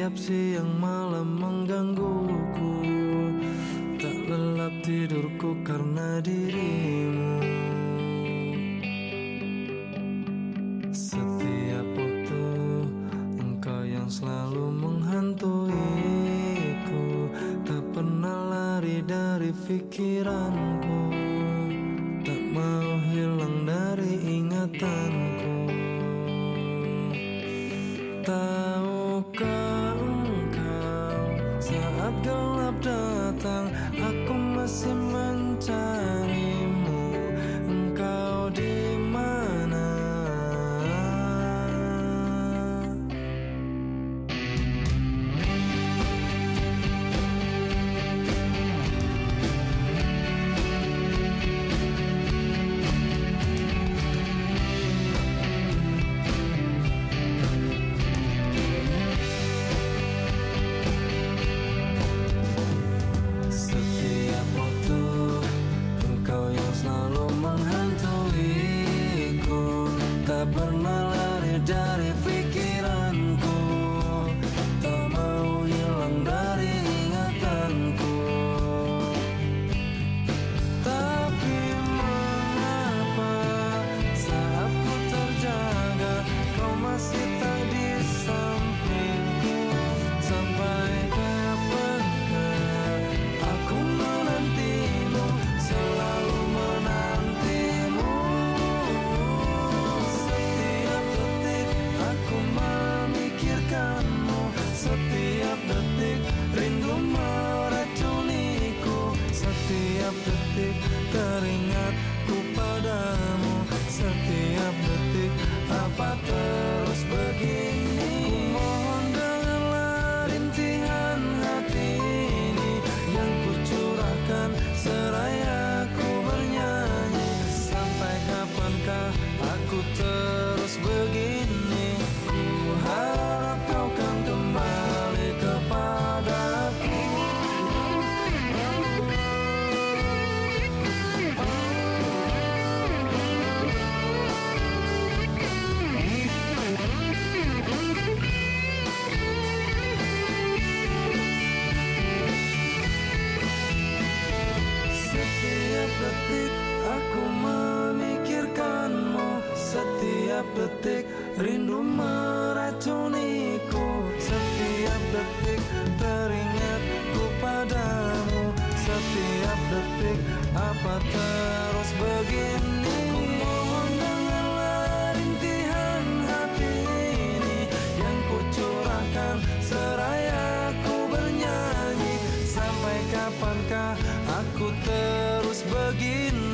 Setiap siang malam menggangguku. Tak lelap tidurku karena dirimu. Setiap waktu engkau yang selalu menghantuiku. Tak pernah lari dari pikiranku. Tak mau hilang dari ingatanku. Tahukah Tak detik teringatku padamu Setiap detik Setiap detik rindu meracuniku Setiap detik teringatku padamu. Setiap detik apa terus begini? Ku mohon dengarlah hati ini Yang kucurahkan seraya ku bernyanyi. Sampai kapankah aku terus begini